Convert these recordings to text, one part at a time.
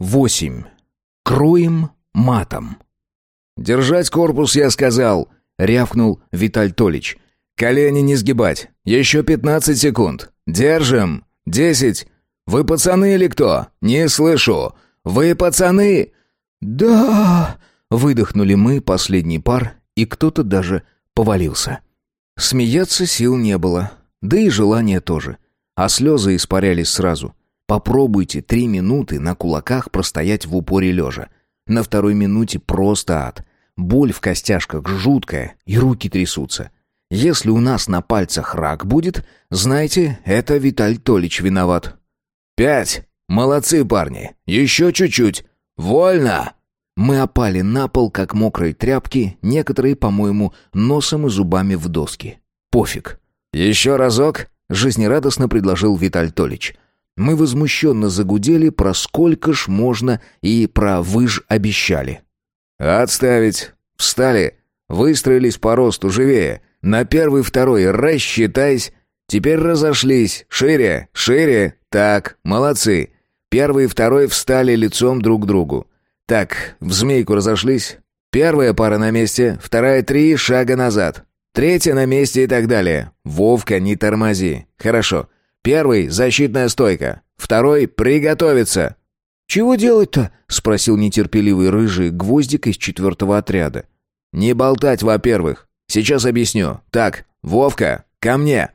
8. Кроем матом. «Держать корпус, я сказал!» — рявкнул Виталь Толич. «Колени не сгибать. Еще пятнадцать секунд. Держим. Десять. Вы пацаны или кто? Не слышу. Вы пацаны?» «Да!» — выдохнули мы, последний пар, и кто-то даже повалился. Смеяться сил не было, да и желания тоже. А слезы испарялись сразу. Попробуйте три минуты на кулаках простоять в упоре лежа. На второй минуте просто ад. Боль в костяшках жуткая, и руки трясутся. Если у нас на пальцах рак будет, знайте, это Виталь Толич виноват. «Пять! Молодцы, парни! Еще чуть-чуть! Вольно!» Мы опали на пол, как мокрые тряпки, некоторые, по-моему, носом и зубами в доски. Пофиг. «Еще разок?» — жизнерадостно предложил Виталь Толич. Мы возмущенно загудели про сколько ж можно и про вы ж обещали. «Отставить! Встали! Выстроились по росту живее! На первый, второй рассчитайся! Теперь разошлись! Шире! Шире! Так, молодцы! Первый и второй встали лицом друг к другу. Так, в змейку разошлись. Первая пара на месте, вторая три шага назад. Третья на месте и так далее. Вовка, не тормози. Хорошо. Первый — защитная стойка. Второй — приготовиться. «Чего делать-то?» — спросил нетерпеливый рыжий гвоздик из четвертого отряда. «Не болтать, во-первых. Сейчас объясню. Так, Вовка, ко мне!»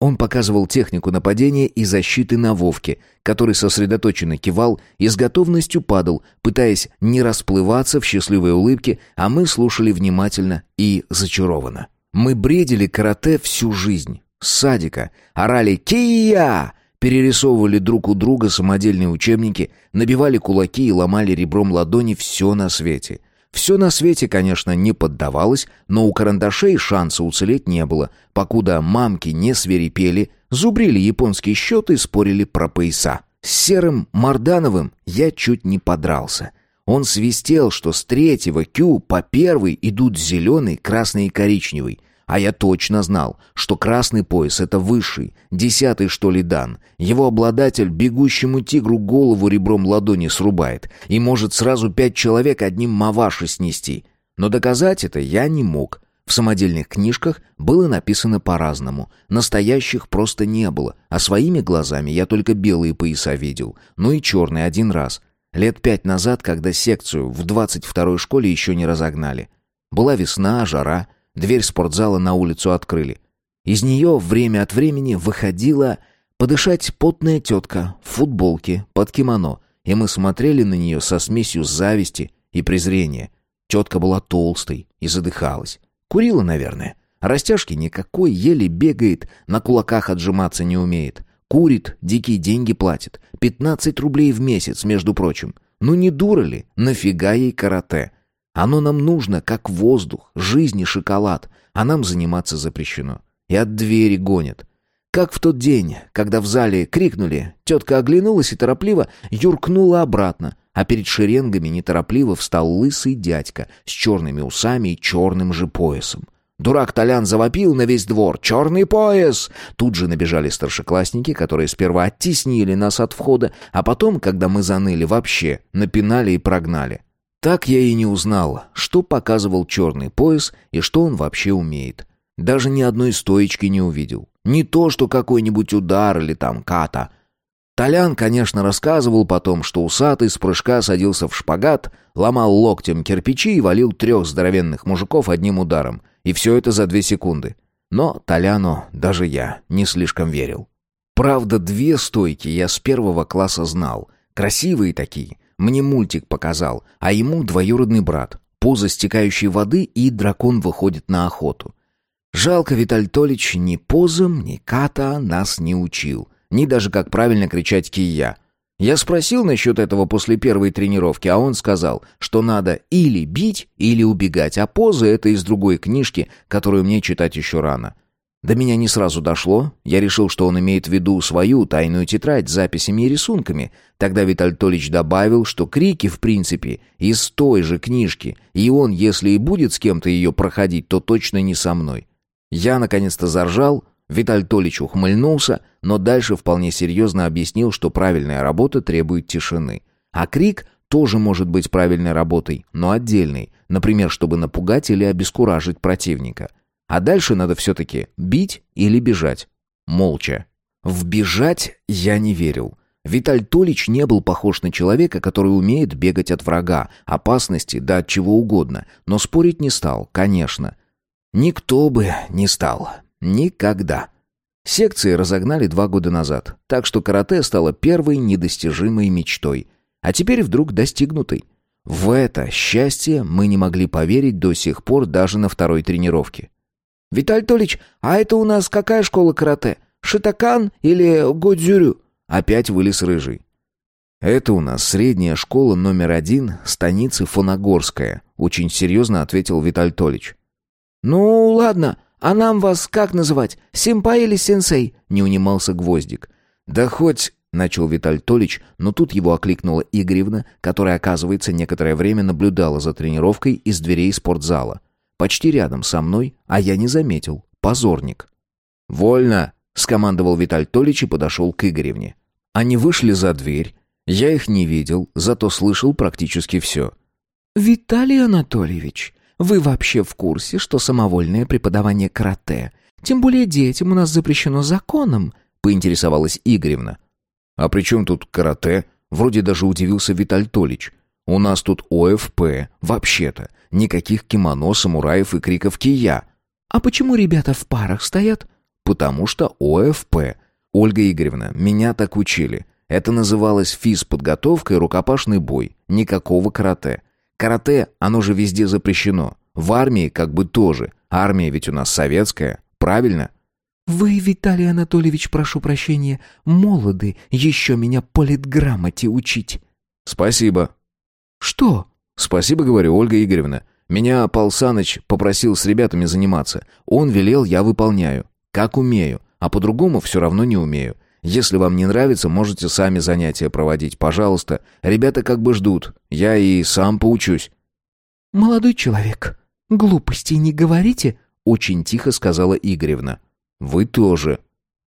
Он показывал технику нападения и защиты на Вовке, который сосредоточенно кивал и с готовностью падал, пытаясь не расплываться в счастливой улыбке, а мы слушали внимательно и зачарованно. Мы бредили карате всю жизнь. С садика. Орали «Кия!» перерисовывали друг у друга самодельные учебники, набивали кулаки и ломали ребром ладони все на свете — все на свете, конечно, не поддавалось, но у карандашей шанса уцелеть не было, покуда мамки не свирепели, зубрили японские счеты и спорили про пояса. С серым Мардановым я чуть не подрался. Он свистел, что с третьего кю по первый идут зеленый, красный и коричневый — а я точно знал, что красный пояс — это высший, десятый, что ли, дан. Его обладатель бегущему тигру голову ребром ладони срубает и может сразу пять человек одним маваши снести. Но доказать это я не мог. В самодельных книжках было написано по-разному. Настоящих просто не было, а своими глазами я только белые пояса видел, ну и черный один раз. Лет пять назад, когда секцию в двадцать второй школе еще не разогнали. Была весна, жара — Дверь спортзала на улицу открыли. Из нее время от времени выходила подышать потная тетка в футболке под кимоно, и мы смотрели на нее со смесью зависти и презрения. Тетка была толстой и задыхалась. Курила, наверное. Растяжки никакой, еле бегает, на кулаках отжиматься не умеет. Курит, дикие деньги платит. Пятнадцать рублей в месяц, между прочим. Ну не дура ли? Нафига ей карате? Оно нам нужно, как воздух, жизнь и шоколад, а нам заниматься запрещено. И от двери гонят. Как в тот день, когда в зале крикнули, тетка оглянулась и торопливо юркнула обратно, а перед шеренгами неторопливо встал лысый дядька с черными усами и черным же поясом. Дурак Толян завопил на весь двор «Черный пояс!» Тут же набежали старшеклассники, которые сперва оттеснили нас от входа, а потом, когда мы заныли вообще, напинали и прогнали. Так я и не узнал, что показывал черный пояс и что он вообще умеет. Даже ни одной стоечки не увидел. Не то, что какой-нибудь удар или там ката. Толян, конечно, рассказывал потом, что усатый с прыжка садился в шпагат, ломал локтем кирпичи и валил трех здоровенных мужиков одним ударом. И все это за две секунды. Но Толяну даже я не слишком верил. Правда, две стойки я с первого класса знал. Красивые такие, мне мультик показал, а ему двоюродный брат. Поза стекающей воды, и дракон выходит на охоту. Жалко, Виталь Толич ни позам, ни ката нас не учил. Ни даже как правильно кричать «кия». Я спросил насчет этого после первой тренировки, а он сказал, что надо или бить, или убегать, а позы — это из другой книжки, которую мне читать еще рано. До меня не сразу дошло. Я решил, что он имеет в виду свою тайную тетрадь с записями и рисунками. Тогда Виталь Толич добавил, что крики, в принципе, из той же книжки, и он, если и будет с кем-то ее проходить, то точно не со мной. Я наконец-то заржал, Виталь Толич ухмыльнулся, но дальше вполне серьезно объяснил, что правильная работа требует тишины. А крик тоже может быть правильной работой, но отдельной, например, чтобы напугать или обескуражить противника. А дальше надо все-таки бить или бежать. Молча. В бежать я не верил. Виталь Толич не был похож на человека, который умеет бегать от врага, опасности, да от чего угодно, но спорить не стал, конечно. Никто бы не стал. Никогда. Секции разогнали два года назад, так что карате стало первой недостижимой мечтой, а теперь вдруг достигнутой. В это счастье мы не могли поверить до сих пор даже на второй тренировке. «Виталь Толич, а это у нас какая школа карате? Шитакан или Годзюрю?» Опять вылез рыжий. «Это у нас средняя школа номер один станицы Фоногорская», очень серьезно ответил Виталь Толич. «Ну, ладно, а нам вас как называть? Симпай или сенсей?» не унимался Гвоздик. «Да хоть...» — начал Виталь Толич, но тут его окликнула Игоревна, которая, оказывается, некоторое время наблюдала за тренировкой из дверей спортзала. Почти рядом со мной, а я не заметил. Позорник. «Вольно!» — скомандовал Виталь Толич и подошел к Игоревне. Они вышли за дверь. Я их не видел, зато слышал практически все. «Виталий Анатольевич, вы вообще в курсе, что самовольное преподавание карате, тем более детям у нас запрещено законом?» — поинтересовалась Игоревна. «А при чем тут карате?» — вроде даже удивился Виталь Толич. «У нас тут ОФП, вообще-то. Никаких кимоно, самураев и криков «Кия». «А почему ребята в парах стоят?» «Потому что ОФП. Ольга Игоревна, меня так учили. Это называлось физподготовка и рукопашный бой. Никакого карате. Карате, оно же везде запрещено. В армии как бы тоже. Армия ведь у нас советская, правильно? Вы, Виталий Анатольевич, прошу прощения, молоды, еще меня политграмоте учить. Спасибо. Что? Спасибо, говорю, Ольга Игоревна. Меня Пал Саныч попросил с ребятами заниматься. Он велел, я выполняю. Как умею. А по-другому все равно не умею. Если вам не нравится, можете сами занятия проводить, пожалуйста. Ребята как бы ждут. Я и сам поучусь». «Молодой человек, глупостей не говорите?» Очень тихо сказала Игоревна. «Вы тоже».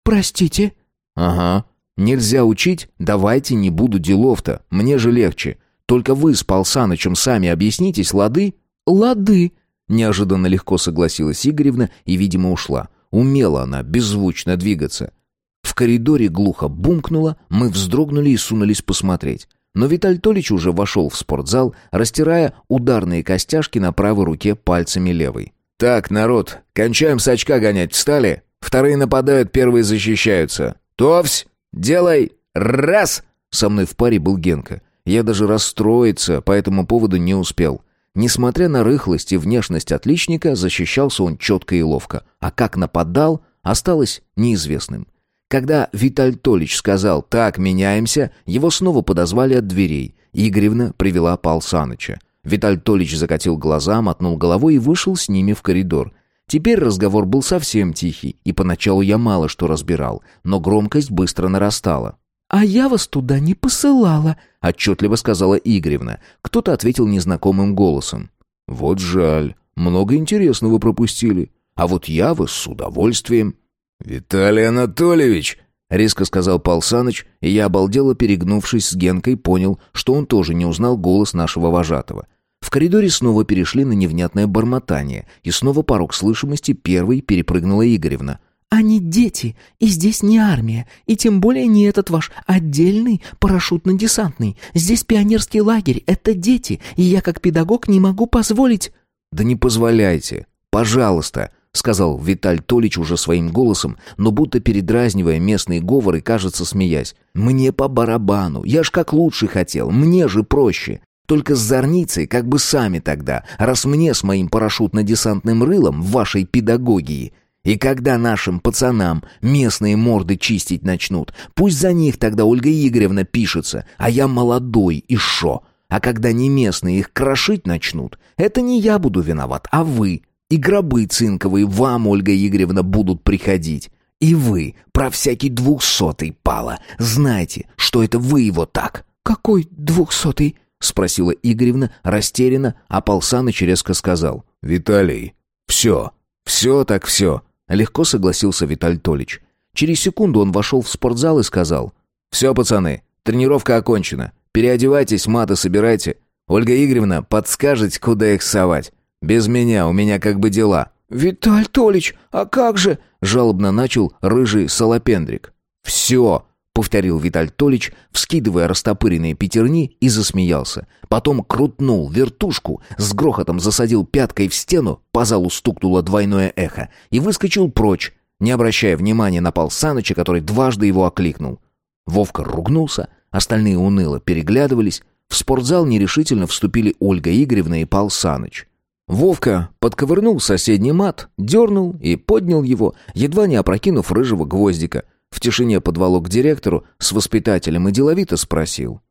«Простите?» «Ага. Нельзя учить? Давайте не буду делов-то. Мне же легче. Только вы с Пал Санычем сами объяснитесь, лады?» «Лады», Неожиданно легко согласилась Игоревна и, видимо, ушла. Умела она беззвучно двигаться. В коридоре глухо бумкнуло, мы вздрогнули и сунулись посмотреть. Но Виталь Толич уже вошел в спортзал, растирая ударные костяшки на правой руке пальцами левой. «Так, народ, кончаем с очка гонять, встали? Вторые нападают, первые защищаются. Товсь, делай, раз!» Со мной в паре был Генка. Я даже расстроиться по этому поводу не успел. Несмотря на рыхлость и внешность отличника, защищался он четко и ловко. А как нападал, осталось неизвестным. Когда Виталь Толич сказал «так, меняемся», его снова подозвали от дверей. Игоревна привела Пал Саныча. Виталь Толич закатил глаза, мотнул головой и вышел с ними в коридор. Теперь разговор был совсем тихий, и поначалу я мало что разбирал, но громкость быстро нарастала. «А я вас туда не посылала», — отчетливо сказала Игоревна. Кто-то ответил незнакомым голосом. «Вот жаль, много интересного пропустили. А вот я вас с удовольствием». «Виталий Анатольевич!» — резко сказал Пал Саныч, и я, обалдело перегнувшись с Генкой, понял, что он тоже не узнал голос нашего вожатого. В коридоре снова перешли на невнятное бормотание, и снова порог слышимости первой перепрыгнула Игоревна. «Они дети, и здесь не армия, и тем более не этот ваш отдельный парашютно-десантный. Здесь пионерский лагерь, это дети, и я как педагог не могу позволить...» «Да не позволяйте, пожалуйста», сказал Виталь Толич уже своим голосом, но будто передразнивая местные говоры, кажется, смеясь. «Мне по барабану, я ж как лучше хотел, мне же проще. Только с зорницей как бы сами тогда, раз мне с моим парашютно-десантным рылом в вашей педагогии. И когда нашим пацанам местные морды чистить начнут, пусть за них тогда Ольга Игоревна пишется, а я молодой и шо. А когда не местные их крошить начнут, это не я буду виноват, а вы, и гробы цинковые вам, Ольга Игоревна, будут приходить. И вы про всякий двухсотый пала. Знаете, что это вы его так?» «Какой двухсотый?» — спросила Игоревна растерянно, а Пал Саныч резко сказал. «Виталий, все, все так все». Легко согласился Виталь Толич. Через секунду он вошел в спортзал и сказал. «Все, пацаны, тренировка окончена. Переодевайтесь, маты собирайте. Ольга Игоревна, подскажете, куда их совать? Без меня, у меня как бы дела». «Виталь Толич, а как же?» — жалобно начал рыжий салапендрик. «Все!» — повторил Виталь Толич, вскидывая растопыренные пятерни и засмеялся. Потом крутнул вертушку, с грохотом засадил пяткой в стену, по залу стукнуло двойное эхо, и выскочил прочь, не обращая внимания на Пал Саныча, который дважды его окликнул. Вовка ругнулся, остальные уныло переглядывались. В спортзал нерешительно вступили Ольга Игоревна и Пал Саныч. Вовка подковырнул соседний мат, дернул и поднял его, едва не опрокинув рыжего гвоздика. В тишине подволок к директору с воспитателем и деловито спросил.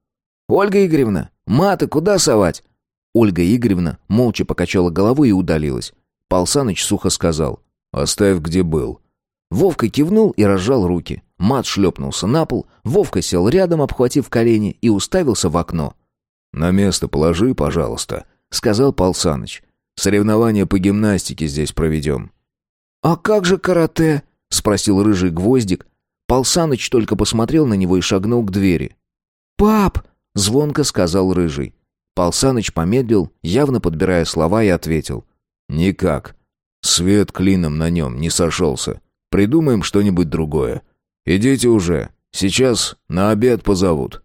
«Ольга Игоревна, маты куда совать?» Ольга Игоревна молча покачала головой и удалилась. Пал Саныч сухо сказал. «Оставь, где был». Вовка кивнул и разжал руки. Мат шлепнулся на пол, Вовка сел рядом, обхватив колени, и уставился в окно. «На место положи, пожалуйста», — сказал Пал Саныч. Соревнования по гимнастике здесь проведем». «А как же карате?» — спросил рыжий гвоздик. Пал Саныч только посмотрел на него и шагнул к двери. «Пап!» — звонко сказал рыжий. Пал Саныч помедлил, явно подбирая слова, и ответил. «Никак. Свет клином на нем не сошелся. Придумаем что-нибудь другое. Идите уже. Сейчас на обед позовут».